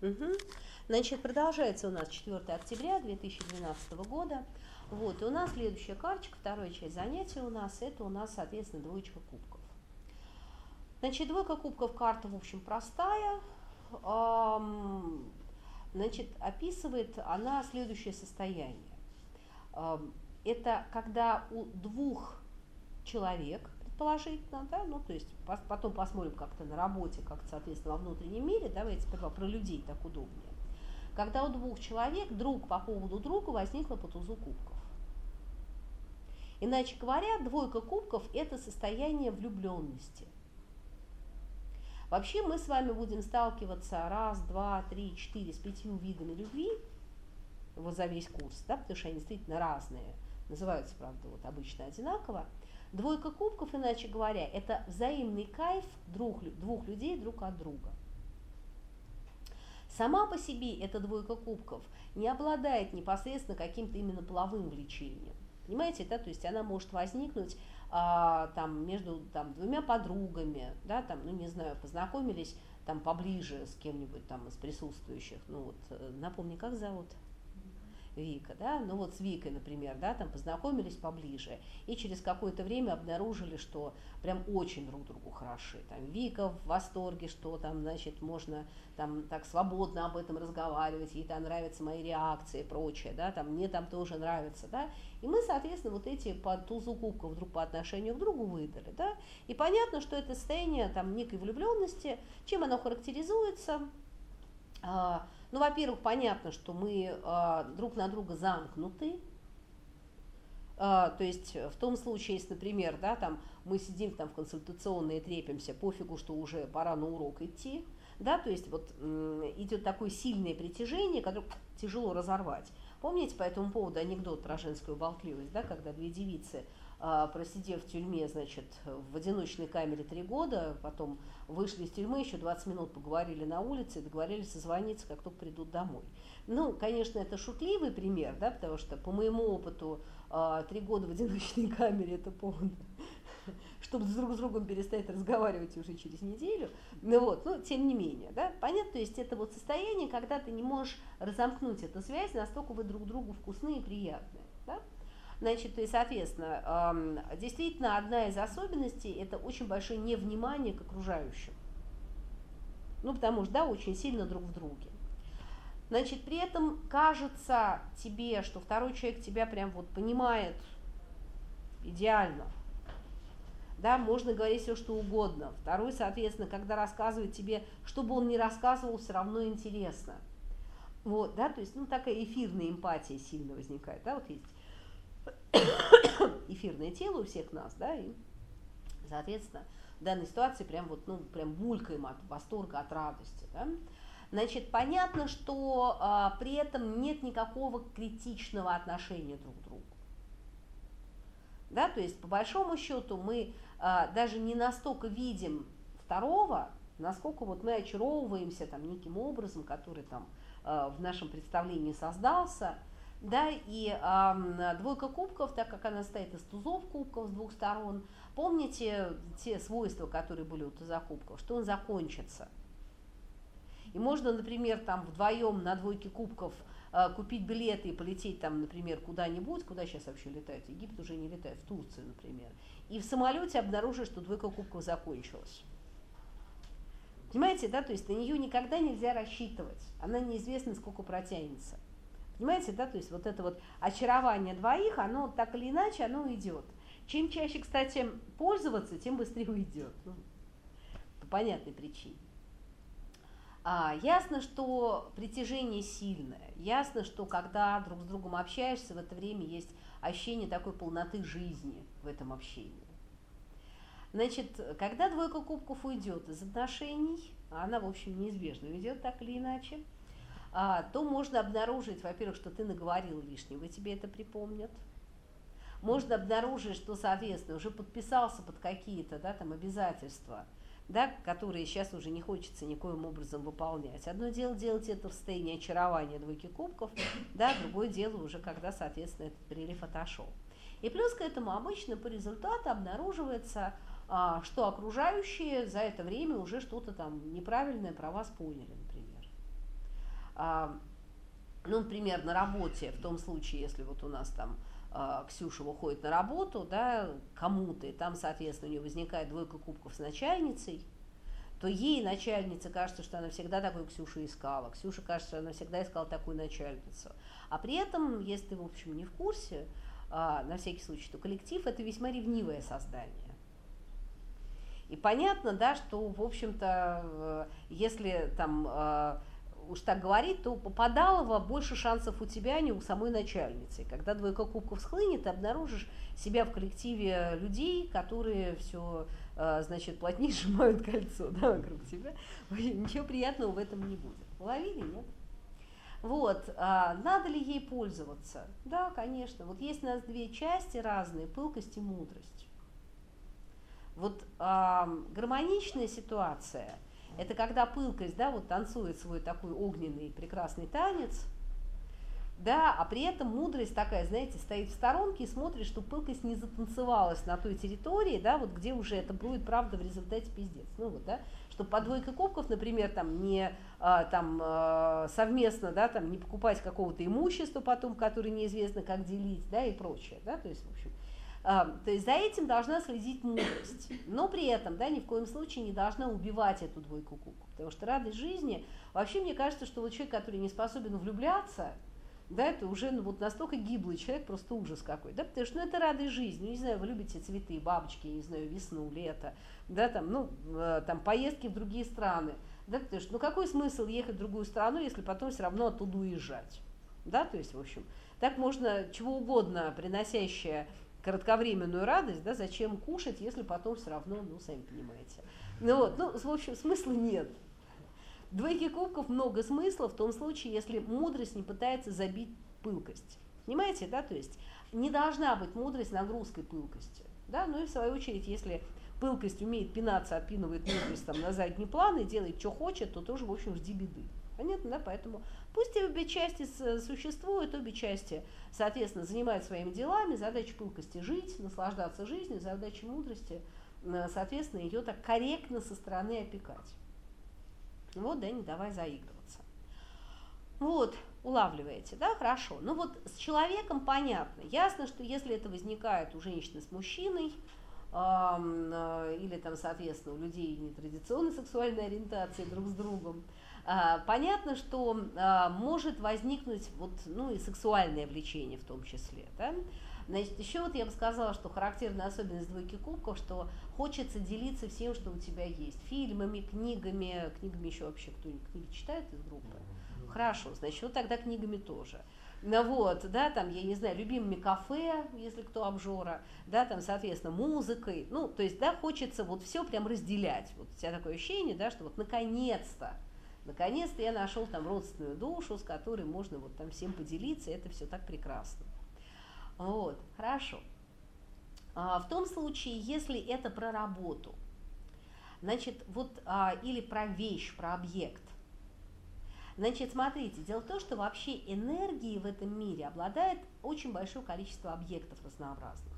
Угу. Значит, продолжается у нас 4 октября 2012 года. Вот, и у нас следующая карточка, вторая часть занятия у нас, это у нас, соответственно, двоечка кубков. Значит, двойка кубков карта, в общем, простая. Значит, описывает она следующее состояние. Это когда у двух человек, предположительно, да, ну то есть потом посмотрим как-то на работе, как соответственно во внутреннем мире, давайте сперва про людей так удобнее. Когда у двух человек друг по поводу друга возникла по тузу кубков. Иначе говоря, двойка кубков – это состояние влюбленности. Вообще мы с вами будем сталкиваться раз, два, три, четыре с пятью видами любви вот за весь курс, да, потому что они действительно разные, называются, правда, вот обычно одинаково. Двойка кубков, иначе говоря, это взаимный кайф двух, двух людей друг от друга. Сама по себе эта двойка кубков не обладает непосредственно каким-то именно половым влечением. Понимаете, да, то есть она может возникнуть а, там между там двумя подругами, да, там, ну не знаю, познакомились там поближе с кем-нибудь там из присутствующих, ну вот, э, напомни, как зовут? Вика, да, ну вот с Викой, например, да, там познакомились поближе и через какое-то время обнаружили, что прям очень друг другу хороши. Там Вика в восторге, что там, значит, можно там так свободно об этом разговаривать, ей там нравятся мои реакции и прочее, да, там мне там тоже нравится, да. И мы, соответственно, вот эти по тузу кубков вдруг по отношению к другу выдали, да. И понятно, что это состояние там некой влюбленности, чем оно характеризуется, а, ну, во-первых, понятно, что мы э, друг на друга замкнуты. Э, то есть в том случае, если, например, да, там мы сидим там в консультационной и трепимся, пофигу, что уже пора на урок идти, да, то есть вот э, идет такое сильное притяжение, которое тяжело разорвать. Помните по этому поводу анекдот про женскую болтливость, да, когда две девицы просидев в тюрьме, значит, в одиночной камере три года, потом вышли из тюрьмы, еще 20 минут поговорили на улице договорились созвониться, как только придут домой. Ну, конечно, это шутливый пример, да, потому что по моему опыту а, три года в одиночной камере это повод, чтобы друг с другом перестать разговаривать уже через неделю. Ну вот, но тем не менее, да, понятно, то есть это вот состояние, когда ты не можешь разомкнуть эту связь, настолько вы друг другу вкусные и приятные, да. Значит, и, соответственно, действительно, одна из особенностей – это очень большое невнимание к окружающим. Ну, потому что, да, очень сильно друг в друге. Значит, при этом кажется тебе, что второй человек тебя прям вот понимает идеально. Да, можно говорить все, что угодно. Второй, соответственно, когда рассказывает тебе, что бы он ни рассказывал, все равно интересно. Вот, да, то есть, ну, такая эфирная эмпатия сильно возникает, да, вот есть эфирное тело у всех нас, да, и, соответственно, в данной ситуации прям вот, ну, прям булькаем от восторга, от радости, да. Значит, понятно, что а, при этом нет никакого критичного отношения друг к другу. Да, то есть, по большому счету, мы а, даже не настолько видим второго, насколько вот мы очаровываемся там неким образом, который там а, в нашем представлении создался, да, и э, двойка кубков, так как она стоит из тузов кубков с двух сторон, помните те свойства, которые были у туза кубков, что он закончится. И можно, например, там вдвоем на двойке кубков э, купить билеты и полететь там, например, куда-нибудь, куда сейчас вообще летают, Египет уже не летает, в Турцию, например, и в самолете обнаружить, что двойка кубков закончилась. Понимаете, да, то есть на нее никогда нельзя рассчитывать, она неизвестно, сколько протянется. Понимаете, да, то есть вот это вот очарование двоих, оно так или иначе, оно идет. Чем чаще, кстати, пользоваться, тем быстрее уйдет. Ну, по понятной причине. А, ясно, что притяжение сильное. Ясно, что когда друг с другом общаешься, в это время есть ощущение такой полноты жизни в этом общении. Значит, когда двойка кубков уйдет из отношений, она, в общем, неизбежно уйдет так или иначе, то можно обнаружить, во-первых, что ты наговорил лишнего, тебе это припомнят. Можно обнаружить, что, соответственно, уже подписался под какие-то да, там, обязательства, да, которые сейчас уже не хочется никоим образом выполнять. Одно дело делать это в состоянии очарования двойки кубков, да, другое дело уже, когда, соответственно, этот прилив отошел. И плюс к этому обычно по результату обнаруживается, а, что окружающие за это время уже что-то там неправильное про вас поняли. А, ну, например, на работе, в том случае, если вот у нас там а, Ксюша выходит на работу, да, кому-то, и там, соответственно, у нее возникает двойка кубков с начальницей, то ей начальница кажется, что она всегда такую Ксюшу искала. Ксюша кажется, что она всегда искала такую начальницу. А при этом, если ты, в общем, не в курсе, а, на всякий случай, то коллектив – это весьма ревнивое создание. И понятно, да, что, в общем-то, э, если там уж так говорить, то попадалово больше шансов у тебя, а не у самой начальницы. Когда двойка кубков схлынет, ты обнаружишь себя в коллективе людей, которые все, э, значит, плотнее сжимают кольцо да, вокруг тебя. Ничего приятного в этом не будет. Уловили, нет? Вот, а надо ли ей пользоваться? Да, конечно. Вот есть у нас две части разные, пылкость и мудрость. Вот а, гармоничная ситуация – это когда пылкость, да, вот танцует свой такой огненный прекрасный танец, да, а при этом мудрость такая, знаете, стоит в сторонке и смотрит, что пылкость не затанцевалась на той территории, да, вот где уже это будет, правда, в результате пиздец. Ну вот, да, что по двойке кубков, например, там не а, там а, совместно, да, там не покупать какого-то имущества потом, которое неизвестно как делить, да, и прочее, да, то есть, в общем, то есть за этим должна следить мудрость, но при этом, да, ни в коем случае не должна убивать эту двойку кубков, потому что радость жизни, вообще мне кажется, что вот человек, который не способен влюбляться, да, это уже ну, вот настолько гиблый человек, просто ужас какой, да, потому что ну, это радость жизни, ну, не знаю, вы любите цветы, бабочки, не знаю, весну, лето, да, там, ну, э, там, поездки в другие страны, да, потому что, ну, какой смысл ехать в другую страну, если потом все равно оттуда уезжать, да, то есть, в общем, так можно чего угодно, приносящее кратковременную радость, да, зачем кушать, если потом все равно, ну, сами понимаете. Ну вот, ну, в общем, смысла нет. Двойки кубков много смысла в том случае, если мудрость не пытается забить пылкость. Понимаете, да, то есть не должна быть мудрость нагрузкой пылкости. Да? Ну и в свою очередь, если пылкость умеет пинаться, отпинывает мудрость там, на задний план и делает, что хочет, то тоже, в общем, жди беды. Понятно, да? Поэтому пусть обе части существуют, обе части, соответственно, занимают своими делами. Задача пылкости жить, наслаждаться жизнью, задача мудрости, соответственно, ее так корректно со стороны опекать. Вот, да, не давай заигрываться. Вот, улавливаете, да, хорошо. Ну вот с человеком понятно. Ясно, что если это возникает у женщины с мужчиной, э, или там, соответственно, у людей нетрадиционной сексуальной ориентации друг с другом, понятно, что а, может возникнуть вот, ну, и сексуальное влечение в том числе. Да? Значит, еще вот я бы сказала, что характерная особенность двойки кубков, что хочется делиться всем, что у тебя есть. Фильмами, книгами, книгами еще вообще кто-нибудь книги читает из группы? Хорошо, значит, вот тогда книгами тоже. Ну вот, да, там, я не знаю, любимыми кафе, если кто обжора, да, там, соответственно, музыкой, ну, то есть, да, хочется вот все прям разделять. Вот у тебя такое ощущение, да, что вот наконец-то, Наконец-то я нашел там родственную душу, с которой можно вот там всем поделиться, это все так прекрасно. Вот, хорошо. А, в том случае, если это про работу, значит, вот, а, или про вещь, про объект, Значит, смотрите, дело в том, что вообще энергии в этом мире обладает очень большое количество объектов разнообразных.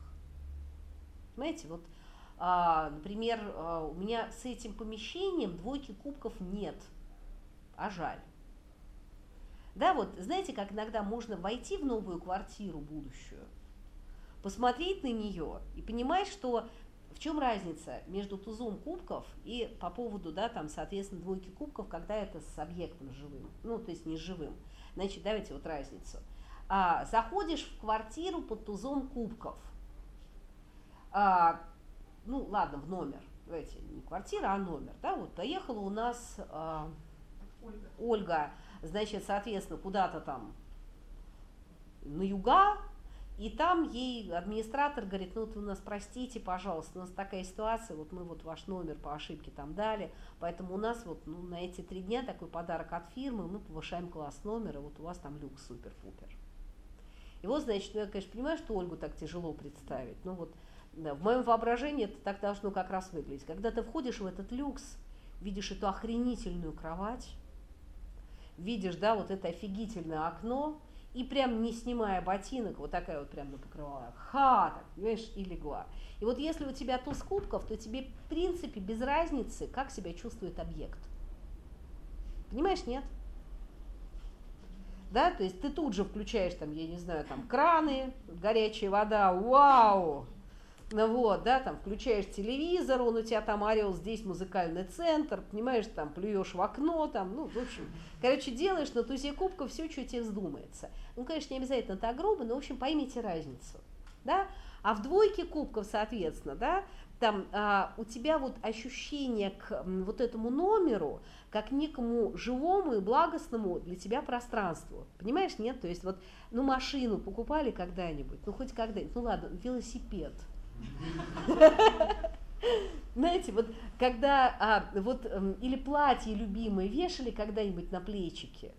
Понимаете, вот, а, например, а, у меня с этим помещением двойки кубков нет – а жаль. Да, вот знаете, как иногда можно войти в новую квартиру будущую, посмотреть на нее и понимать, что в чем разница между тузом кубков и по поводу, да, там, соответственно, двойки кубков, когда это с объектом живым, ну, то есть не живым. Значит, давайте вот разницу. А, заходишь в квартиру под тузом кубков. А, ну, ладно, в номер. Давайте, не квартира, а номер. Да, вот поехала у нас... А, Ольга. Значит, соответственно, куда-то там на юга, и там ей администратор говорит, ну, вот вы нас простите, пожалуйста, у нас такая ситуация, вот мы вот ваш номер по ошибке там дали, поэтому у нас вот ну, на эти три дня такой подарок от фирмы, мы повышаем класс номера, вот у вас там люкс супер-пупер. И вот, значит, ну, я, конечно, понимаю, что Ольгу так тяжело представить, но вот да, в моем воображении это так должно как раз выглядеть. Когда ты входишь в этот люкс, видишь эту охренительную кровать, видишь, да, вот это офигительное окно, и прям не снимая ботинок, вот такая вот прям на покрывала, ха, так, понимаешь, и легла. И вот если у тебя туз кубков, то тебе, в принципе, без разницы, как себя чувствует объект. Понимаешь, нет? да, то есть ты тут же включаешь там, я не знаю, там краны, горячая вода, вау, ну вот, да, там включаешь телевизор, он у тебя там орел, здесь музыкальный центр, понимаешь, там плюешь в окно, там, ну, в общем, короче, делаешь на тузе кубка все, что тебе вздумается. Ну, конечно, не обязательно так грубо, но, в общем, поймите разницу, да. А в двойке кубков, соответственно, да, там а, у тебя вот ощущение к вот этому номеру, как некому живому и благостному для тебя пространству. Понимаешь, нет? То есть вот, ну, машину покупали когда-нибудь, ну, хоть когда-нибудь, ну, ладно, велосипед – знаете, вот когда, а, вот, эм, или платье любимое вешали когда-нибудь на плечики.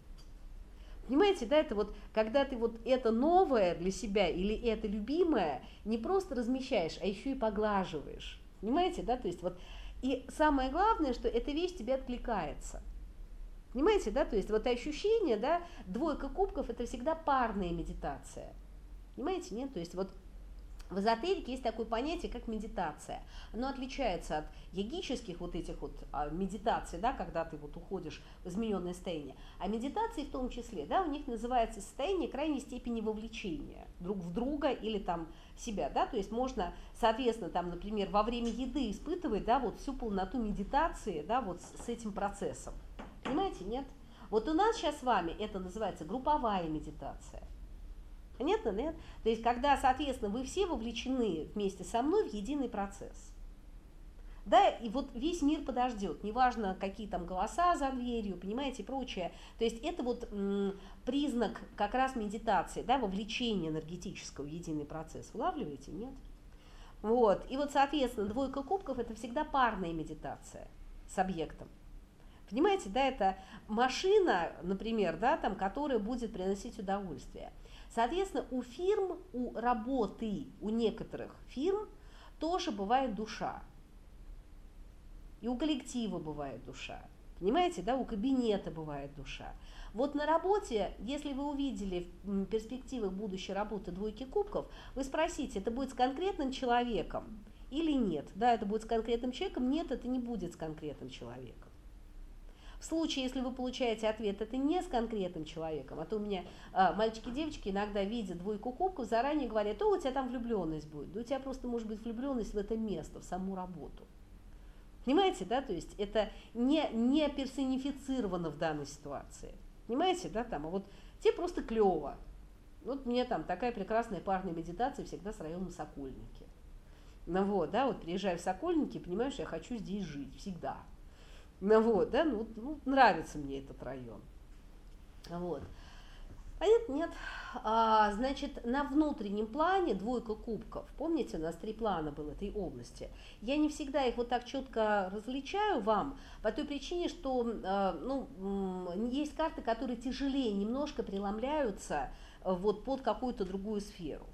Понимаете, да, это вот, когда ты вот это новое для себя или это любимое не просто размещаешь, а еще и поглаживаешь. Понимаете, да, то есть вот, и самое главное, что эта вещь тебе откликается. Понимаете, да, то есть вот ощущение, да, двойка кубков это всегда парная медитация. Понимаете, нет, то есть вот в эзотерике есть такое понятие, как медитация. Оно отличается от йогических вот этих вот а, медитаций, да, когда ты вот уходишь в измененное состояние. А медитации в том числе, да, у них называется состояние крайней степени вовлечения друг в друга или там себя, да, то есть можно, соответственно, там, например, во время еды испытывать, да, вот всю полноту медитации, да, вот с, с этим процессом. Понимаете, нет? Вот у нас сейчас с вами это называется групповая медитация. Понятно, нет? То есть, когда, соответственно, вы все вовлечены вместе со мной в единый процесс. Да, и вот весь мир подождет, неважно, какие там голоса за дверью, понимаете, и прочее. То есть это вот признак как раз медитации, да, вовлечения энергетического в единый процесс. Улавливаете, нет? Вот, и вот, соответственно, двойка кубков – это всегда парная медитация с объектом. Понимаете, да, это машина, например, да, там, которая будет приносить удовольствие. Соответственно, у фирм, у работы, у некоторых фирм тоже бывает душа. И у коллектива бывает душа. Понимаете, да, у кабинета бывает душа. Вот на работе, если вы увидели в перспективах будущей работы двойки кубков, вы спросите, это будет с конкретным человеком или нет? Да, это будет с конкретным человеком, нет, это не будет с конкретным человеком. В случае, если вы получаете ответ, это не с конкретным человеком, а то у меня а, мальчики и девочки иногда видят двойку кубков, заранее говорят, о, у тебя там влюбленность будет. Да у тебя просто может быть влюбленность в это место, в саму работу. Понимаете, да, то есть это не, не персонифицировано в данной ситуации. Понимаете, да, там, а вот тебе просто клево. Вот мне там такая прекрасная парная медитация всегда с районом Сокольники. Ну вот, да, вот приезжаю в Сокольники, понимаешь, я хочу здесь жить всегда. Ну вот, да, ну, ну нравится мне этот район. Вот. Понятно? Нет. А, значит, на внутреннем плане двойка кубков. Помните, у нас три плана было этой области. Я не всегда их вот так четко различаю вам, по той причине, что а, ну, есть карты, которые тяжелее немножко преломляются вот под какую-то другую сферу.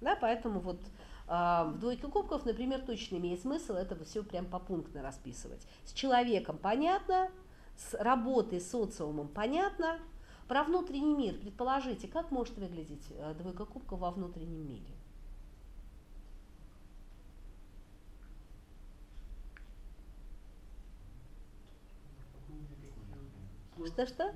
Да, поэтому вот а, в двойке кубков, например, точно имеет смысл это все прям попунктно расписывать. С человеком понятно, с работой, с социумом понятно. Про внутренний мир предположите, как может выглядеть э, двойка кубков во внутреннем мире? Что-что?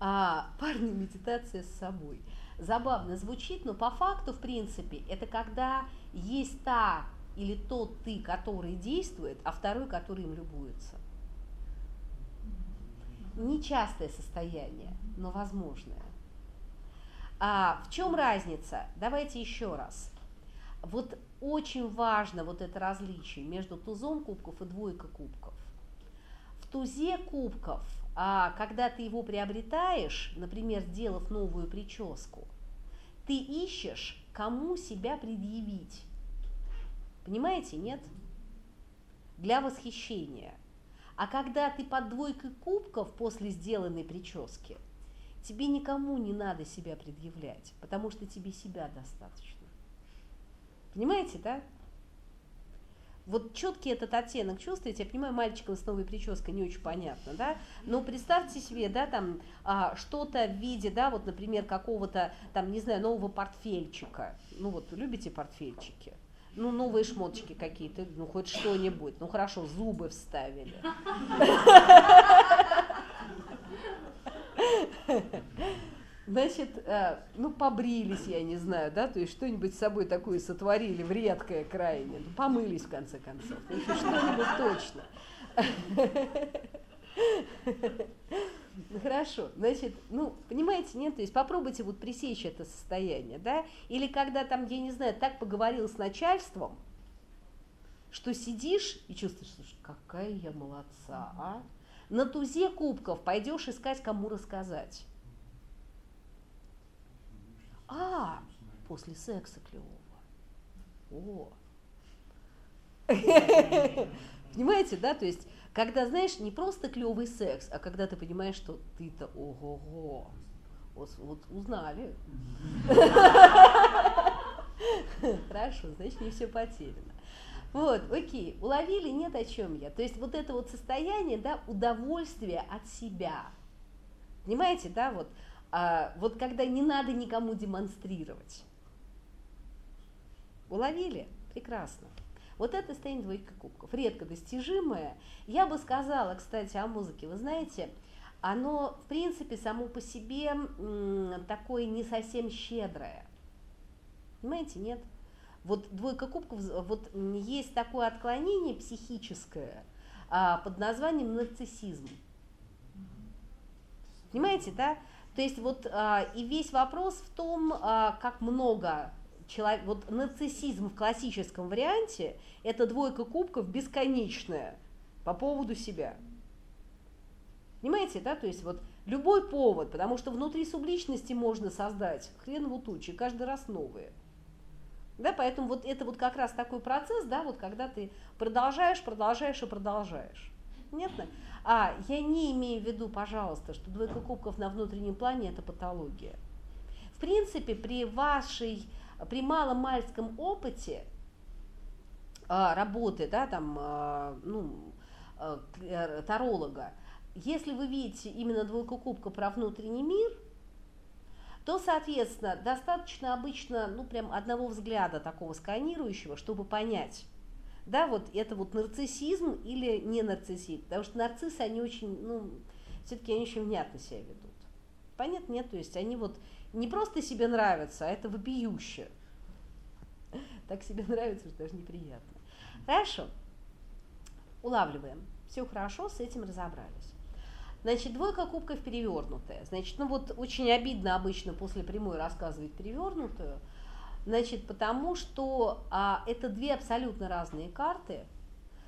А, парная медитация с собой забавно звучит, но по факту, в принципе, это когда есть та или тот ты, который действует, а второй, который им любуется. Нечастое состояние, но возможное. А в чем разница? Давайте еще раз. Вот очень важно вот это различие между тузом кубков и двойкой кубков. В тузе кубков – а когда ты его приобретаешь, например, сделав новую прическу, ты ищешь, кому себя предъявить. Понимаете, нет? Для восхищения. А когда ты под двойкой кубков после сделанной прически, тебе никому не надо себя предъявлять, потому что тебе себя достаточно. Понимаете, да? Вот четкий этот оттенок чувствуете, я понимаю, мальчикам с новой прической не очень понятно, да, но представьте себе, да, там а, что-то в виде, да, вот, например, какого-то, там, не знаю, нового портфельчика, ну вот, любите портфельчики? Ну, новые шмоточки какие-то, ну, хоть что-нибудь, ну, хорошо, зубы вставили. Значит, э, ну, побрились, я не знаю, да, то есть что-нибудь с собой такое сотворили в редкое крайне, ну, помылись в конце концов, ну, что-нибудь точно. Хорошо, значит, ну, понимаете, нет, то есть попробуйте вот пресечь это состояние, да, или когда там, я не знаю, так поговорил с начальством, что сидишь и чувствуешь, слушай, какая я молодца, а? На тузе кубков пойдешь искать, кому рассказать. А, после секса клевого. О. Понимаете, да? То есть, когда, знаешь, не просто клевый секс, а когда ты понимаешь, что ты-то ого-го. Вот, вот узнали. Хорошо, значит, не все потеряно. Вот, окей, уловили, нет о чем я. То есть вот это вот состояние, да, удовольствия от себя. Понимаете, да, вот, вот когда не надо никому демонстрировать. Уловили? Прекрасно. Вот это состояние двойка кубков, редко достижимое. Я бы сказала, кстати, о музыке. Вы знаете, оно, в принципе, само по себе такое не совсем щедрое. Понимаете, нет? Вот двойка кубков, вот есть такое отклонение психическое а, под названием нарциссизм. Понимаете, да? То есть вот а, и весь вопрос в том, а, как много человек, вот нарциссизм в классическом варианте – это двойка кубков бесконечная по поводу себя. Понимаете, да? То есть вот любой повод, потому что внутри субличности можно создать хренову тучи, каждый раз новые – да, поэтому вот это вот как раз такой процесс, да, вот когда ты продолжаешь, продолжаешь и продолжаешь. Понятно? А я не имею в виду, пожалуйста, что двойка кубков на внутреннем плане это патология. В принципе, при вашей, при маломальском опыте а, работы, да, там, а, ну, а, э, таролога, если вы видите именно двойку кубка про внутренний мир, то, соответственно, достаточно обычно, ну, прям одного взгляда такого сканирующего, чтобы понять, да, вот это вот нарциссизм или не нарциссизм, потому что нарциссы, они очень, ну, все-таки они очень внятно себя ведут. Понятно, нет, то есть они вот не просто себе нравятся, а это вопиюще. Так себе нравится, что даже неприятно. Хорошо, улавливаем. Все хорошо, с этим разобрались. Значит, двойка кубков перевернутая. Значит, ну вот очень обидно обычно после прямой рассказывать перевернутую. Значит, потому что а, это две абсолютно разные карты.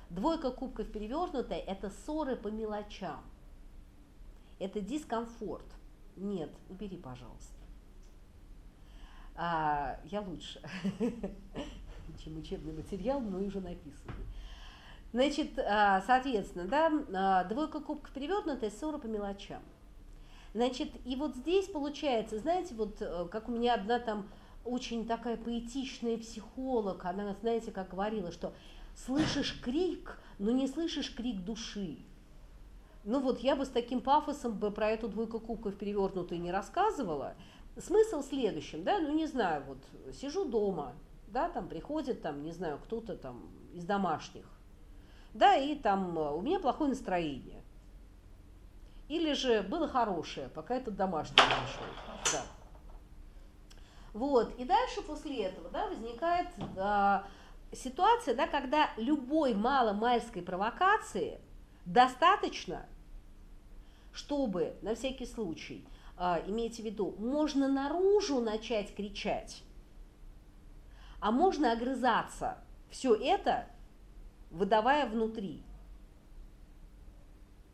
Двойка кубков перевернутая – это ссоры по мелочам. Это дискомфорт. Нет, убери, пожалуйста. А, я лучше, чем учебный материал, но уже написанный. Значит, а, соответственно, да, а, двойка кубков перевернутая, ссора по мелочам. Значит, и вот здесь получается, знаете, вот э, как у меня одна там очень такая поэтичная психолог, она, знаете, как говорила, что слышишь крик, но не слышишь крик души. Ну вот я бы с таким пафосом бы про эту двойку кубков перевернутую не рассказывала. Смысл в следующем, да, ну не знаю, вот сижу дома, да, там приходит там, не знаю, кто-то там из домашних, да, и там э, у меня плохое настроение. Или же было хорошее, пока этот домашний пришел. Да. Вот, и дальше после этого, да, возникает э, ситуация, да, когда любой маломальской провокации достаточно, чтобы, на всякий случай, э, имейте в виду, можно наружу начать кричать, а можно огрызаться. Все это выдавая внутри.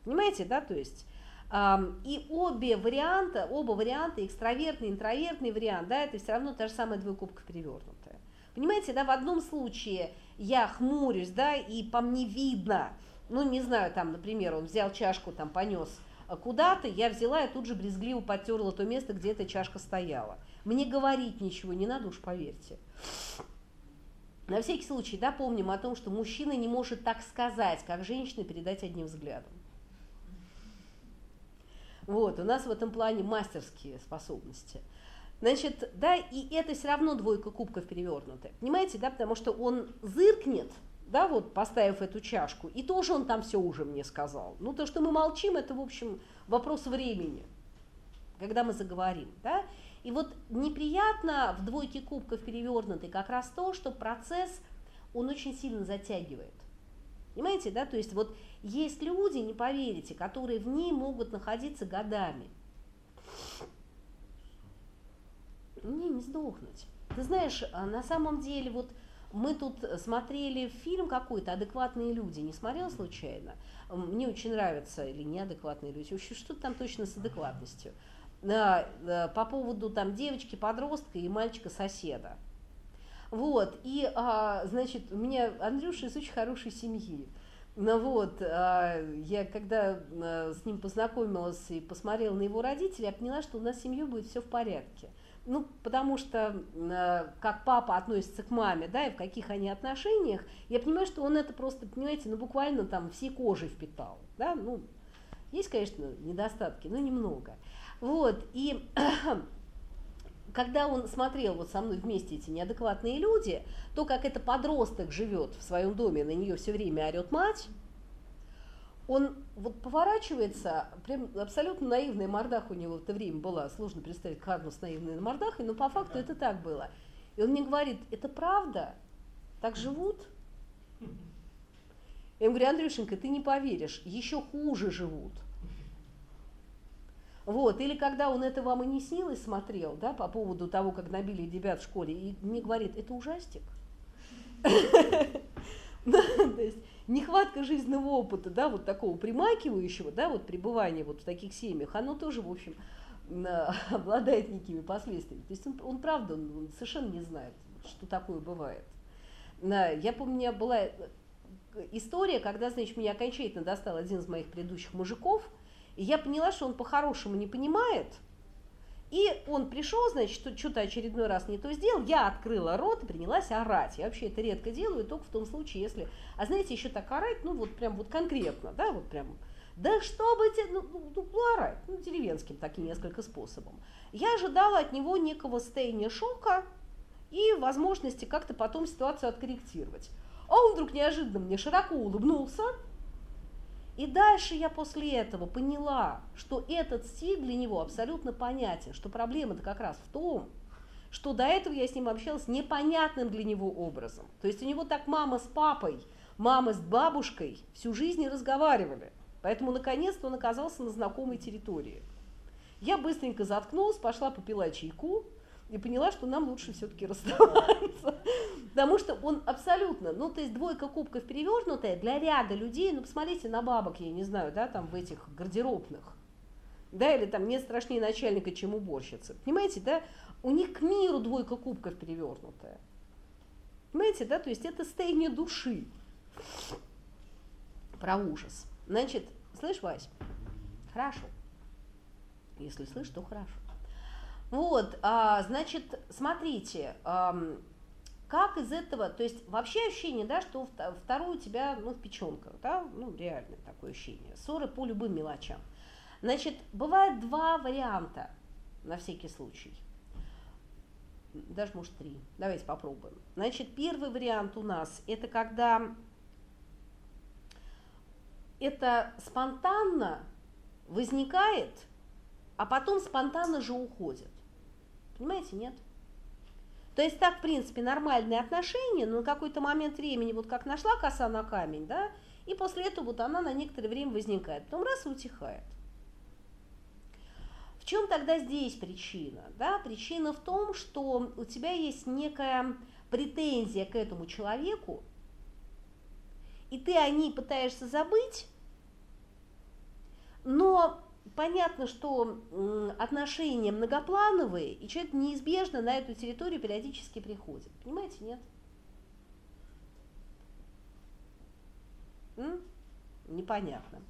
Понимаете, да, то есть и обе варианта, оба варианта, экстравертный, интровертный вариант, да, это все равно та же самая двукубка перевернутая. Понимаете, да, в одном случае я хмурюсь, да, и по мне видно, ну, не знаю, там, например, он взял чашку, там, понес куда-то, я взяла и тут же брезгливо потерла то место, где эта чашка стояла. Мне говорить ничего не надо, уж поверьте. На всякий случай, да, помним о том, что мужчина не может так сказать, как женщина передать одним взглядом. Вот, у нас в этом плане мастерские способности. Значит, да, и это все равно двойка кубков перевернутая. Понимаете, да, потому что он зыркнет, да, вот поставив эту чашку, и тоже он там все уже мне сказал. Ну, то, что мы молчим, это, в общем, вопрос времени. когда мы заговорим, да, и вот неприятно в двойке кубков перевернутый как раз то, что процесс, он очень сильно затягивает. Понимаете, да, то есть вот есть люди, не поверите, которые в ней могут находиться годами. Не, не сдохнуть. Ты знаешь, а на самом деле вот мы тут смотрели фильм какой-то «Адекватные люди». Не смотрел случайно? Мне очень нравятся, или неадекватные люди, вообще что-то там точно с адекватностью. По поводу там девочки, подростка и мальчика-соседа. Вот, и, а, значит, у меня Андрюша из очень хорошей семьи. Ну вот, а, я когда а, с ним познакомилась и посмотрела на его родителей, я поняла, что у нас с семьей будет все в порядке. Ну, потому что э, как папа относится к маме, да, и в каких они отношениях, я понимаю, что он это просто, понимаете, ну, буквально там всей кожей впитал, да, ну, есть, конечно, недостатки, но немного. Вот, и когда он смотрел вот со мной вместе эти неадекватные люди, то, как это подросток живет в своем доме, на нее все время орет мать, он вот поворачивается, прям абсолютно наивная мордах у него в это время была, сложно представить Карну с наивной мордахой, но по факту это так было. И он мне говорит, это правда? Так живут? Я ему говорю, Андрюшенька, ты не поверишь, еще хуже живут. Вот, или когда он это вам и не снилось, смотрел, да, по поводу того, как набили ребят в школе, и мне говорит, это ужастик. То есть нехватка жизненного опыта, да, вот такого примакивающего, да, вот пребывания вот в таких семьях, оно тоже, в общем, обладает некими последствиями. То есть он, он правда, он, он совершенно не знает, что такое бывает. Я помню, у меня была э, история, когда, значит, меня окончательно достал один из моих предыдущих мужиков, я поняла, что он по-хорошему не понимает – и он пришел, значит, что-то очередной раз не то сделал, я открыла рот и принялась орать. Я вообще это редко делаю, только в том случае, если... А знаете, еще так орать, ну вот прям вот конкретно, да, вот прям... Да что бы тебе, ну, ну, ну орать, ну, деревенским таким несколько способом. Я ожидала от него некого состояния шока и возможности как-то потом ситуацию откорректировать. А он вдруг неожиданно мне широко улыбнулся, и дальше я после этого поняла, что этот стиль для него абсолютно понятен, что проблема-то как раз в том, что до этого я с ним общалась непонятным для него образом. То есть у него так мама с папой, мама с бабушкой всю жизнь не разговаривали. Поэтому наконец-то он оказался на знакомой территории. Я быстренько заткнулась, пошла попила чайку, и поняла, что нам лучше все-таки расставаться. Потому что он абсолютно, ну, то есть двойка кубков перевернутая для ряда людей, ну, посмотрите на бабок, я не знаю, да, там в этих гардеробных, да, или там нет страшнее начальника, чем уборщица. Понимаете, да, у них к миру двойка кубков перевернутая. Понимаете, да, то есть это состояние души. Про ужас. Значит, слышь, Вась? Хорошо. Если слышь, то хорошо. Вот, а, значит, смотрите, а, как из этого, то есть вообще ощущение, да, что второй у тебя, ну, в печенках, да, ну, реально такое ощущение, ссоры по любым мелочам. Значит, бывает два варианта на всякий случай. Даже, может, три. Давайте попробуем. Значит, первый вариант у нас, это когда это спонтанно возникает, а потом спонтанно же уходит. Понимаете, нет? То есть так, в принципе, нормальные отношения, но на какой-то момент времени, вот как нашла коса на камень, да, и после этого вот она на некоторое время возникает, потом раз и утихает. В чем тогда здесь причина? Да? Причина в том, что у тебя есть некая претензия к этому человеку, и ты о ней пытаешься забыть, но понятно, что отношения многоплановые, и человек неизбежно на эту территорию периодически приходит. Понимаете, нет? М? Непонятно.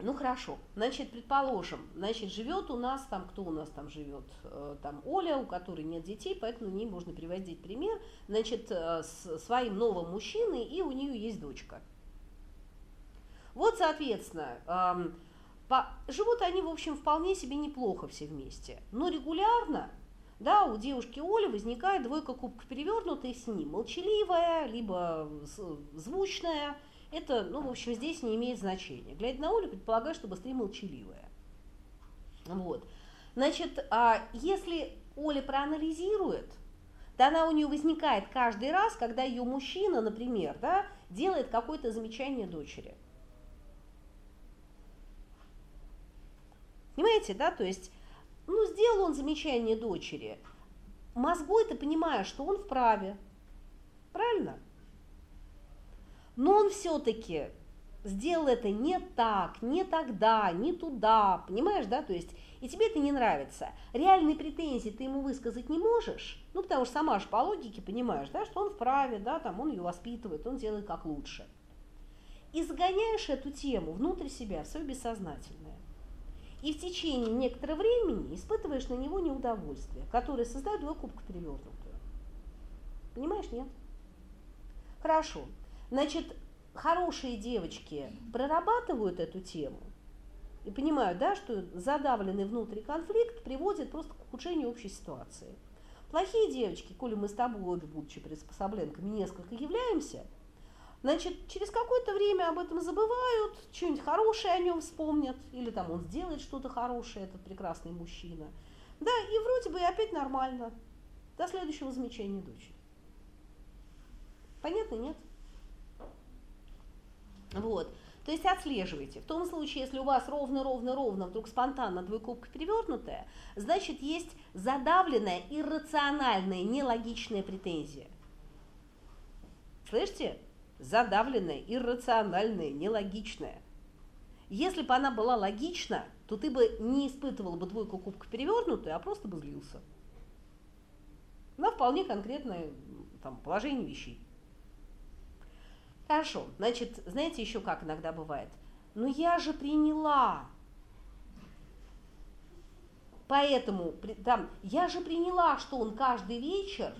Ну хорошо, значит, предположим, значит, живет у нас там, кто у нас там живет, э, там Оля, у которой нет детей, поэтому ней можно приводить пример, значит, э, с своим новым мужчиной, и у нее есть дочка. Вот, соответственно, живут они, в общем, вполне себе неплохо все вместе. Но регулярно, да, у девушки Оли возникает двойка кубков перевернутая с ним. Молчаливая, либо звучная. Это, ну, в общем, здесь не имеет значения. Глядя на Олю, предполагаю, что быстрее молчаливая. Вот. Значит, а если Оля проанализирует, то она у нее возникает каждый раз, когда ее мужчина, например, да, делает какое-то замечание дочери. Понимаете, да, то есть, ну, сделал он замечание дочери, мозгой-то понимая, что он вправе, правильно? Но он все-таки сделал это не так, не тогда, не туда, понимаешь, да, то есть, и тебе это не нравится. Реальные претензии ты ему высказать не можешь, ну, потому что сама же по логике понимаешь, да, что он вправе, да, там, он ее воспитывает, он делает как лучше. И загоняешь эту тему внутрь себя, в свое бессознательное. И в течение некоторого времени испытываешь на него неудовольствие, которое создает двойку кубка перевернутую. Понимаешь, нет? Хорошо. Значит, хорошие девочки прорабатывают эту тему и понимают, да, что задавленный внутри конфликт приводит просто к ухудшению общей ситуации. Плохие девочки, коли мы с тобой обе, будучи приспособленками, несколько являемся, значит, через какое-то время об этом забывают, что-нибудь хорошее о нем вспомнят, или там он сделает что-то хорошее, этот прекрасный мужчина. Да, и вроде бы опять нормально. До следующего замечания дочери. Понятно, нет? Вот. То есть отслеживайте. В том случае, если у вас ровно-ровно-ровно вдруг спонтанно двойкубка перевернутая, значит есть задавленная, иррациональная, нелогичная претензия. Слышите? Задавленная, иррациональная, нелогичная. Если бы она была логична, то ты бы не испытывал бы двойку кубка перевернутую, а просто бы злился. На вполне конкретное там, положение вещей. Хорошо, значит, знаете еще как иногда бывает? Ну я же приняла. Поэтому там, я же приняла, что он каждый вечер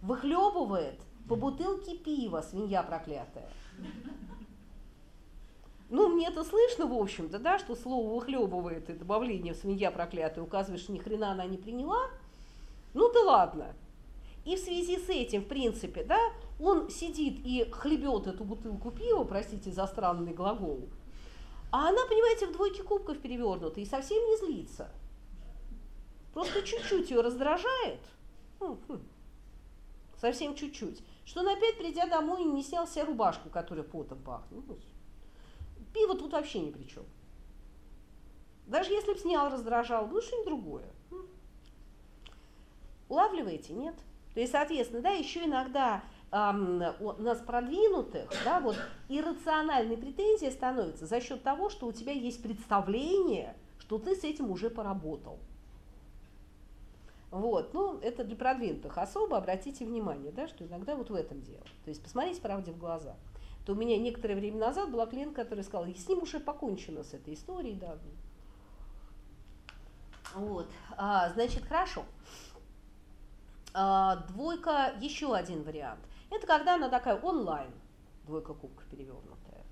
выхлебывает по бутылке пива, свинья проклятая. Ну, мне это слышно, в общем-то, да, что слово выхлебывает и добавление в свинья проклятая указывает, что ни хрена она не приняла. Ну да ладно. И в связи с этим, в принципе, да, он сидит и хлебет эту бутылку пива, простите за странный глагол, а она, понимаете, в двойке кубков перевернута и совсем не злится. Просто чуть-чуть ее раздражает, хм, хм. совсем чуть-чуть, что он опять, придя домой, не снял себе рубашку, которая потом пахнет. Ну, пиво тут вообще ни при чем. Даже если бы снял, раздражал, ну что-нибудь другое. Улавливаете? Нет? То есть, соответственно, да, еще иногда у нас продвинутых, да, вот иррациональные претензии становятся за счет того, что у тебя есть представление, что ты с этим уже поработал. Вот, ну, это для продвинутых особо, обратите внимание, да, что иногда вот в этом дело. То есть посмотрите правде в глаза. То у меня некоторое время назад была клиентка, которая сказала, с ним уже покончено с этой историей, да. Вот, а, значит, хорошо. А, двойка, еще один вариант. Это когда она такая онлайн, двойка кубка перевернутая.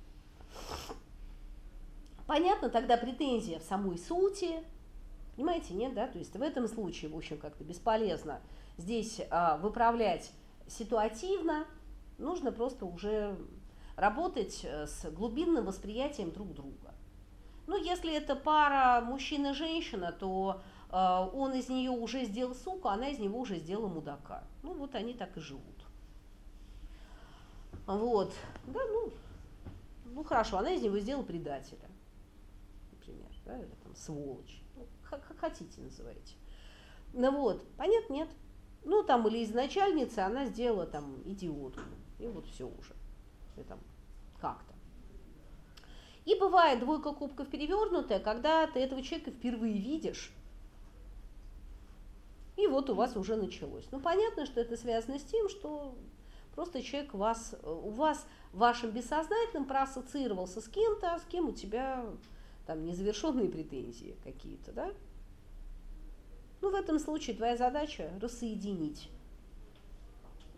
Понятно, тогда претензия в самой сути, понимаете, нет, да, то есть в этом случае, в общем, как-то бесполезно здесь а, выправлять ситуативно, нужно просто уже работать э, с глубинным восприятием друг друга. Ну, если это пара мужчина и женщина, то э, он из нее уже сделал суку, она из него уже сделала мудака. Ну, вот они так и живут. Вот. Да, ну, ну хорошо, она из него сделала предателя, например, да, или там сволочь. Как, как хотите называйте. Ну вот, понятно, нет. Ну, там, или из начальницы она сделала там идиотку. И вот все уже. И там как-то. И бывает двойка кубков перевернутая, когда ты этого человека впервые видишь, и вот у вас уже началось. Ну, понятно, что это связано с тем, что Просто человек вас, у вас в вашем бессознательном проассоциировался с кем-то, а с кем у тебя там незавершенные претензии какие-то, да? Ну, в этом случае твоя задача рассоединить.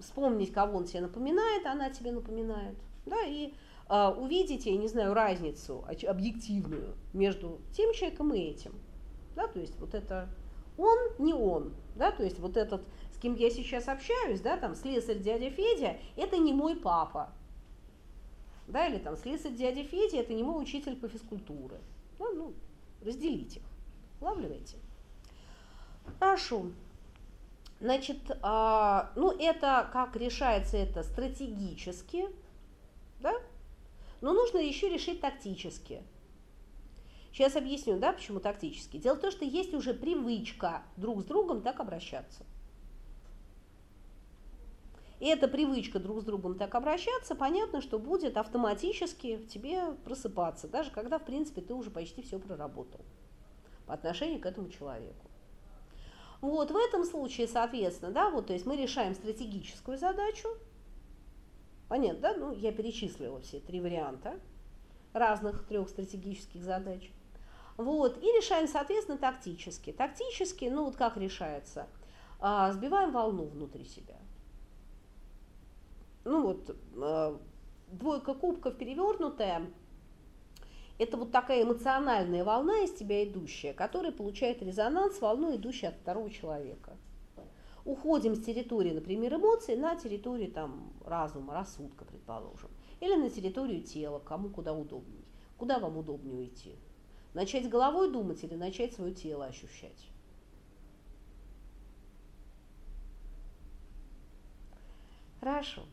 Вспомнить, кого он тебе напоминает, она тебе напоминает, да, и э, увидеть, я не знаю, разницу объективную между тем человеком и этим, да, то есть вот это он, не он, да, то есть вот этот кем я сейчас общаюсь, да, там, слесарь дядя Федя, это не мой папа. Да, или там слесарь дядя Федя, это не мой учитель по физкультуре. Ну, ну, разделить их. Улавливаете? Хорошо. Значит, а, ну это как решается это стратегически, да? Но нужно еще решить тактически. Сейчас объясню, да, почему тактически. Дело в том, что есть уже привычка друг с другом так обращаться. И эта привычка друг с другом так обращаться, понятно, что будет автоматически в тебе просыпаться, даже когда, в принципе, ты уже почти все проработал по отношению к этому человеку. Вот в этом случае, соответственно, да, вот, то есть мы решаем стратегическую задачу. Понятно, да? Ну, я перечислила все три варианта разных трех стратегических задач. Вот, и решаем, соответственно, тактически. Тактически, ну вот как решается? А, сбиваем волну внутри себя. Ну вот, а, двойка кубков перевернутая, это вот такая эмоциональная волна из тебя идущая, которая получает резонанс волной, идущей от второго человека. Уходим с территории, например, эмоций на территорию там, разума, рассудка, предположим. Или на территорию тела, кому куда удобнее. Куда вам удобнее уйти? Начать головой думать или начать свое тело ощущать? Хорошо.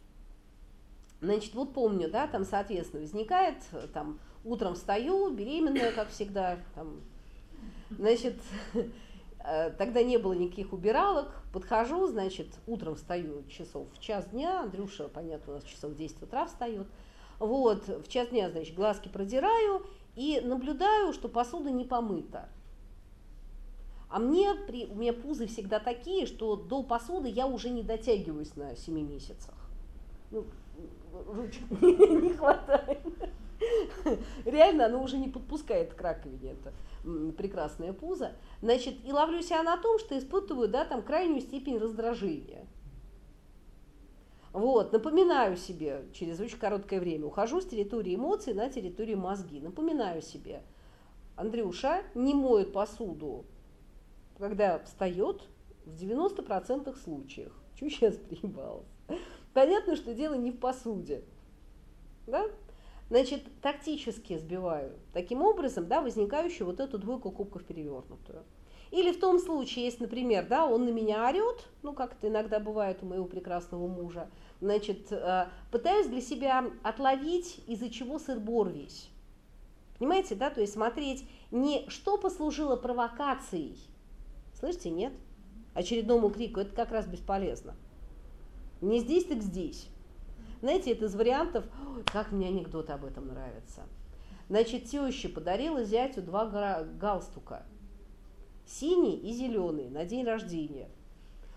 Значит, вот помню, да, там, соответственно, возникает там Утром встаю, беременная, как всегда. Там, значит, э, тогда не было никаких убиралок. Подхожу, значит, утром встаю часов в час дня. Андрюша, понятно, у нас часов в 10 утра встает. Вот, в час дня, значит, глазки продираю и наблюдаю, что посуда не помыта. А мне, при, у меня пузы всегда такие, что до посуды я уже не дотягиваюсь на 7 месяцах. Ну, ручек не хватает. Реально, оно уже не подпускает к раковине, это прекрасное пузо. Значит, и ловлю себя на том, что испытываю, да, там, крайнюю степень раздражения. Вот, напоминаю себе через очень короткое время, ухожу с территории эмоций на территорию мозги, напоминаю себе, Андрюша не моет посуду, когда встает в 90% случаях. Чего сейчас приебалась? Понятно, что дело не в посуде. Да? Значит, тактически сбиваю таким образом, да, возникающую вот эту двойку кубков перевернутую. Или в том случае, если, например, да, он на меня орет, ну, как это иногда бывает у моего прекрасного мужа, значит, э, пытаюсь для себя отловить, из-за чего сыр-бор весь. Понимаете, да, то есть смотреть не что послужило провокацией, слышите, нет, очередному крику, это как раз бесполезно. Не здесь, так здесь. Знаете, это из вариантов, как мне анекдоты об этом нравятся. Значит, теща подарила зятю два галстука. Синий и зеленый на день рождения.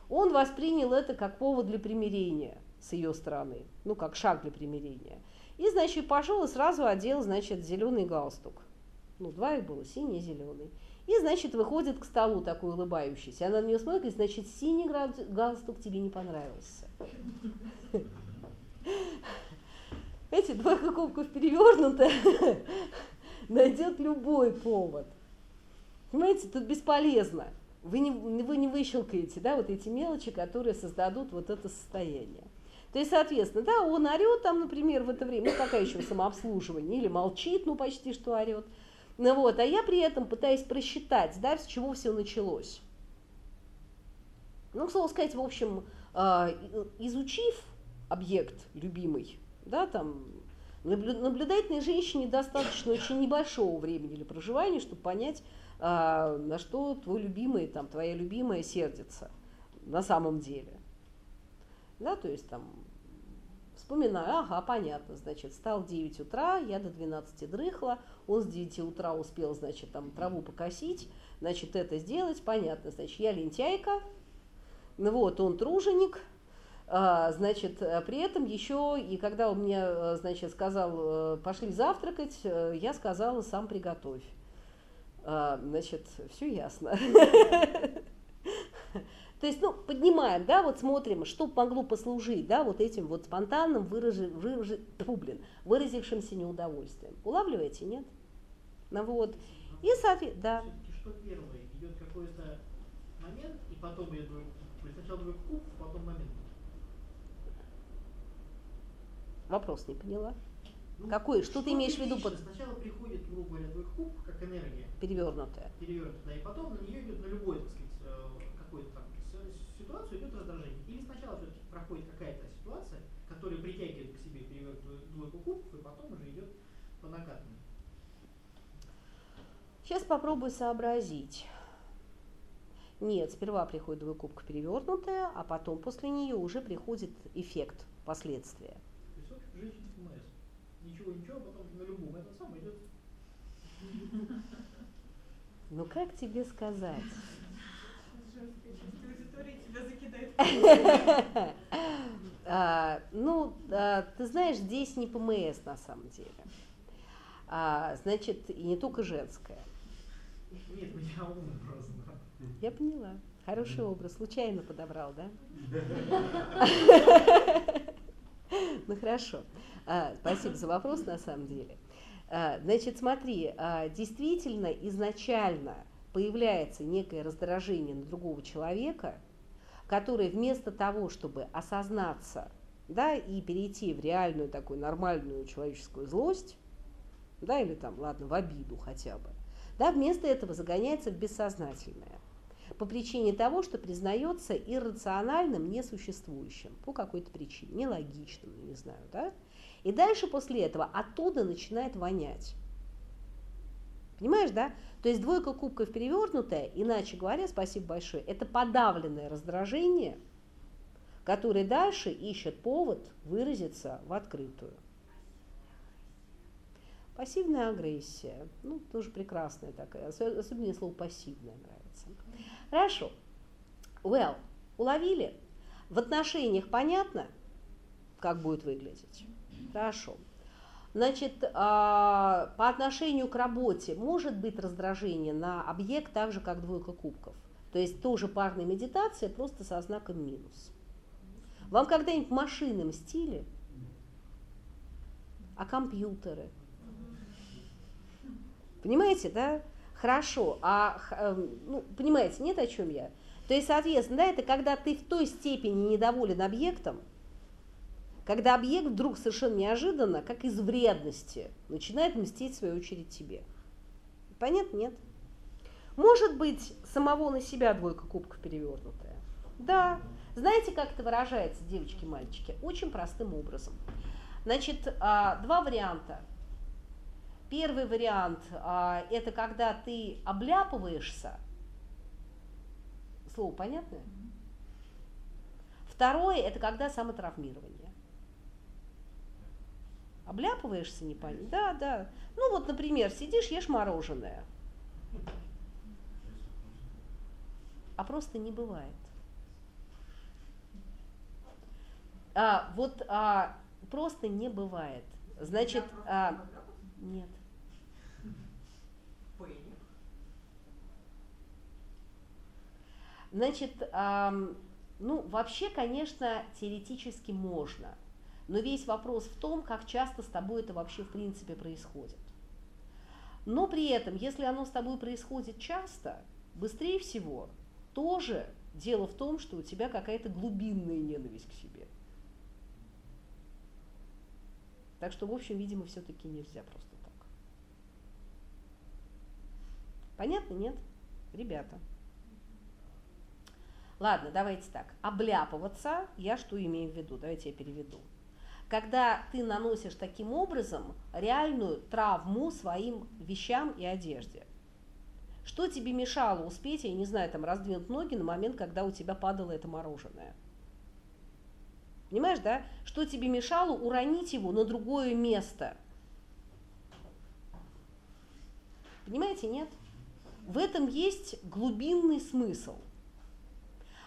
Он воспринял это как повод для примирения с ее стороны, ну, как шаг для примирения. И, значит, пошел и сразу одел, значит, зеленый галстук. Ну, два их было, синий и зеленый. И, значит, выходит к столу такой улыбающийся. Она на нее смотрит, говорит, значит, синий галстук тебе не понравился. Эти двойка кубков перевернута найдет любой повод. Понимаете, тут бесполезно. Вы не, вы не выщелкаете, да, вот эти мелочи, которые создадут вот это состояние. То есть, соответственно, да, он орет там, например, в это время, ну, какая еще самообслуживание, или молчит, ну, почти что орет. Ну, вот, а я при этом пытаюсь просчитать, да, с чего все началось. Ну, слово сказать, в общем, а, изучив объект любимый, да, там, наблюдательной женщине достаточно очень небольшого времени для проживания, чтобы понять, а, на что твой любимый, там, твоя любимая сердится на самом деле. Да, то есть там вспоминаю, ага, понятно, значит, стал 9 утра, я до 12 дрыхла, он с 9 утра успел, значит, там траву покосить, значит, это сделать, понятно, значит, я лентяйка, ну вот, он труженик, а, значит, э, при этом еще, и когда он мне, э, значит, сказал, э, пошли завтракать, я сказала, сам приготовь. А, значит, все ясно. То есть, ну, поднимаем, да, вот смотрим, что могло послужить, да, вот этим вот спонтанным выражи, выражи, фу, блин, выразившимся неудовольствием. Улавливаете, нет? Ну вот. И, соответственно, да. Что первое? Идет какой-то момент, и потом идет, сначала другой куб, потом момент. Вопрос не поняла. Ну, Какой? Что, что ты имеешь в виду? Под... Сначала приходит грубо говоря, двойка кубков как энергия. Перевернутая. Перевернутая, и потом на нее идет на любой, так сказать, э, какую-то там ситуацию идет раздражение. Или сначала все-таки проходит какая-то ситуация, которая притягивает к себе перевернутую двойку кубков, и потом уже идет по накатанной. Сейчас попробую сообразить. Нет, сперва приходит двукубка перевернутая, а потом после нее уже приходит эффект, последствия. То есть, в общем, женщина ФМС. Ничего, ничего, а потом на любом этом самом идет. Ну как тебе сказать? а, ну, а, ты знаешь, здесь не ПМС на самом деле. А, значит, и не только женская. Нет, ну я умный просто. Я поняла. Хороший образ. Случайно подобрал, да? Ну хорошо. Спасибо за вопрос, на самом деле. Значит, смотри, действительно, изначально появляется некое раздражение на другого человека, которое вместо того, чтобы осознаться да, и перейти в реальную такую нормальную человеческую злость, да, или там, ладно, в обиду хотя бы, да, вместо этого загоняется в бессознательное по причине того, что признается иррациональным, несуществующим по какой-то причине, нелогичным, не знаю, да? И дальше после этого оттуда начинает вонять. Понимаешь, да? То есть двойка кубков перевернутая, иначе говоря, спасибо большое, это подавленное раздражение, которое дальше ищет повод выразиться в открытую. Пассивная агрессия, ну, тоже прекрасная такая, особенно слово пассивная нравится. Хорошо. Well, уловили? В отношениях понятно, как будет выглядеть? Хорошо. Значит, а, по отношению к работе может быть раздражение на объект так же, как двойка кубков. То есть тоже парная медитация, просто со знаком минус. Вам когда-нибудь машины мстили? А компьютеры? Понимаете, да? Хорошо, а, эм, ну, понимаете, нет, о чем я? То есть, соответственно, да, это когда ты в той степени недоволен объектом, когда объект вдруг совершенно неожиданно, как из вредности, начинает мстить в свою очередь тебе. Понятно? Нет. Может быть, самого на себя двойка кубков перевернутая. Да. Знаете, как это выражается, девочки, мальчики? Очень простым образом. Значит, а, два варианта. Первый вариант а, – это когда ты обляпываешься. Слово понятное? Второе – это когда самотравмирование. Обляпываешься, не понятно? Да, да. Ну вот, например, сидишь, ешь мороженое. А просто не бывает. А, вот а, просто не бывает. Значит, а, нет. Значит, ну, вообще, конечно, теоретически можно, но весь вопрос в том, как часто с тобой это вообще в принципе происходит. Но при этом, если оно с тобой происходит часто, быстрее всего, тоже дело в том, что у тебя какая-то глубинная ненависть к себе. Так что, в общем, видимо, все-таки нельзя просто так. Понятно, нет? Ребята. Ладно, давайте так. Обляпываться, я что имею в виду? Давайте я переведу. Когда ты наносишь таким образом реальную травму своим вещам и одежде. Что тебе мешало успеть, я не знаю, там раздвинуть ноги на момент, когда у тебя падало это мороженое? Понимаешь, да? Что тебе мешало уронить его на другое место? Понимаете, нет? В этом есть глубинный смысл –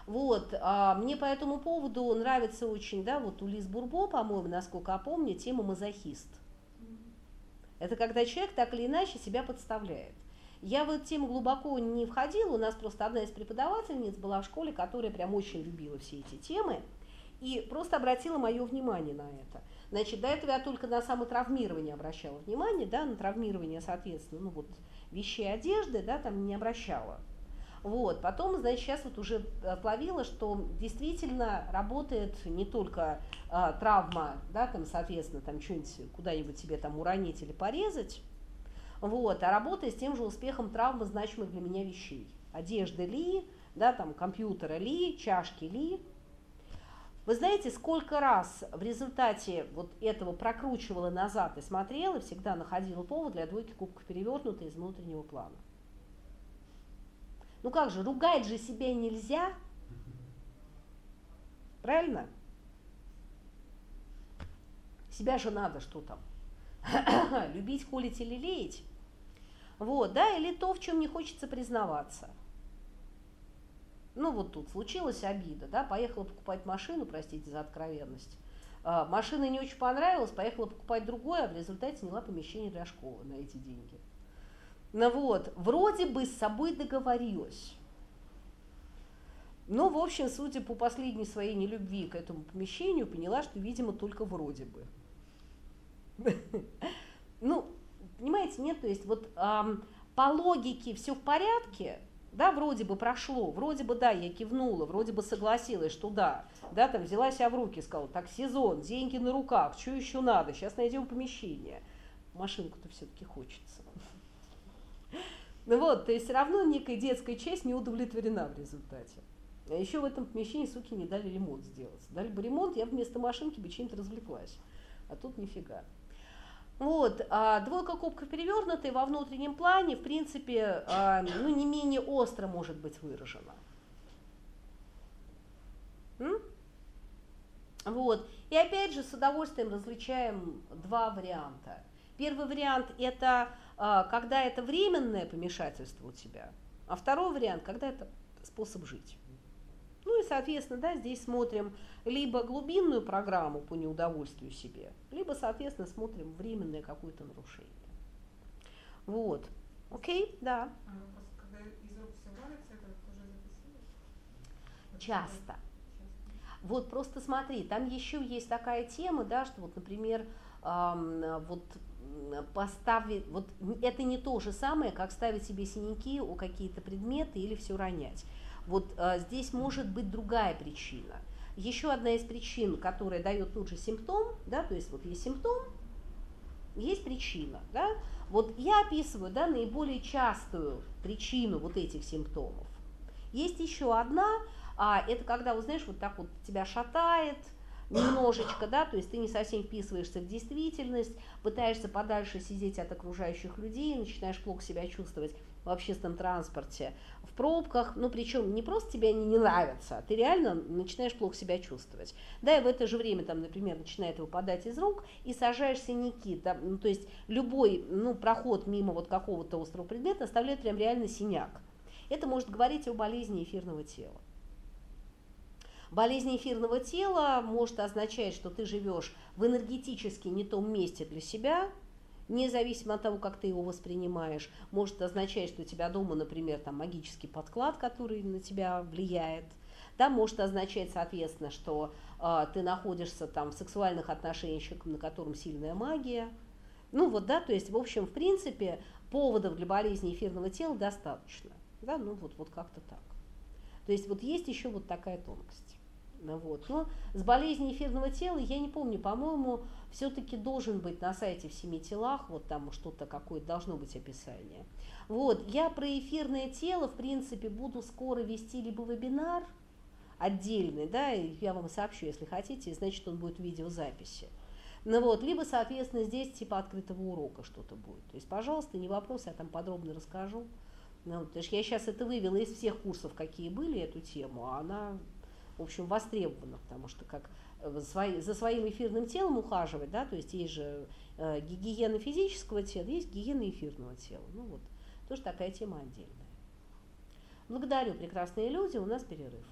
вот, а мне по этому поводу нравится очень, да, вот у Лиз Бурбо, по-моему, насколько я помню, тема мазохист. Это когда человек так или иначе себя подставляет. Я в эту тему глубоко не входила, у нас просто одна из преподавательниц была в школе, которая прям очень любила все эти темы и просто обратила мое внимание на это. Значит, до этого я только на самотравмирование обращала внимание, да, на травмирование, соответственно, ну вот вещей одежды, да, там не обращала. Вот. Потом, значит, сейчас вот уже отловила, что действительно работает не только а, травма, да, там, соответственно, там что-нибудь куда-нибудь себе там уронить или порезать, Вот, а работая с тем же успехом травмы значимых для меня вещей. Одежды ли, да, там, компьютера ли, чашки ли. Вы знаете, сколько раз в результате вот этого прокручивала назад и смотрела, всегда находила повод для двойки кубка перевернутой из внутреннего плана. Ну как же, ругать же себя нельзя. Правильно? Себя же надо что там? Любить, холить или леять. Вот, да, или то, в чем не хочется признаваться. Ну вот тут случилась обида, да, поехала покупать машину, простите за откровенность. А, машина не очень понравилась, поехала покупать другое, а в результате сняла помещение для школы на эти деньги. Ну вот, вроде бы с собой договорилась. Но, в общем, судя по последней своей нелюбви к этому помещению, поняла, что, видимо, только вроде бы. Ну, понимаете, нет, то есть вот по логике все в порядке, да, вроде бы прошло, вроде бы да, я кивнула, вроде бы согласилась, что да, да, там взяла себя в руки, сказала, так сезон, деньги на руках, что еще надо, сейчас найдем помещение. Машинку-то все-таки хочется. Ну вот, то есть все равно некая детская часть не удовлетворена в результате. А еще в этом помещении, суки, не дали ремонт сделать. Дали бы ремонт, я вместо машинки бы чем-то развлеклась. А тут нифига. Вот, а двойка кубков перевернутая во внутреннем плане, в принципе, а, ну, не менее остро может быть выражена. Вот. И опять же, с удовольствием различаем два варианта. Первый вариант – это а, когда это временное помешательство у тебя, а второй вариант – когда это способ жить. Ну и, соответственно, да, здесь смотрим либо глубинную программу по неудовольствию себе, либо, соответственно, смотрим временное какое-то нарушение. Вот. Окей, да. Часто. Вот просто смотри, там еще есть такая тема, да, что вот, например, эм, вот поставить, вот это не то же самое, как ставить себе синяки у какие-то предметы или все ронять. Вот а, здесь может быть другая причина. Еще одна из причин, которая дает тот же симптом, да, то есть вот есть симптом, есть причина, да. Вот я описываю, да, наиболее частую причину вот этих симптомов. Есть еще одна, а, это когда, вот знаешь, вот так вот тебя шатает, немножечко, да, то есть ты не совсем вписываешься в действительность, пытаешься подальше сидеть от окружающих людей, начинаешь плохо себя чувствовать в общественном транспорте, в пробках, ну причем не просто тебе они не нравятся, а ты реально начинаешь плохо себя чувствовать. Да, и в это же время там, например, начинает выпадать из рук и сажаешь синяки, там, ну, то есть любой ну, проход мимо вот какого-то острого предмета оставляет прям реально синяк. Это может говорить о болезни эфирного тела. Болезнь эфирного тела может означать, что ты живешь в энергетически не том месте для себя, независимо от того, как ты его воспринимаешь, может означать, что у тебя дома, например, там магический подклад, который на тебя влияет, да, может означать, соответственно, что э, ты находишься там в сексуальных отношениях, на котором сильная магия. Ну вот, да, то есть, в общем, в принципе, поводов для болезни эфирного тела достаточно. Да, ну вот, вот как-то так. То есть вот есть еще вот такая тонкость. Вот. Но с болезнью эфирного тела, я не помню, по-моему, все-таки должен быть на сайте в семи телах, вот там что-то какое-то должно быть описание. Вот, я про эфирное тело, в принципе, буду скоро вести либо вебинар отдельный, да, я вам сообщу, если хотите, значит, он будет в видеозаписи. Ну вот, либо, соответственно, здесь типа открытого урока что-то будет. То есть, пожалуйста, не вопрос, я там подробно расскажу. Ну, потому что я сейчас это вывела из всех курсов, какие были, эту тему, а она в общем, востребовано, потому что как э, за своим эфирным телом ухаживать, да, то есть есть же э, гигиена физического тела, есть гигиена эфирного тела. Ну вот, тоже такая тема отдельная. Благодарю, прекрасные люди, у нас перерыв.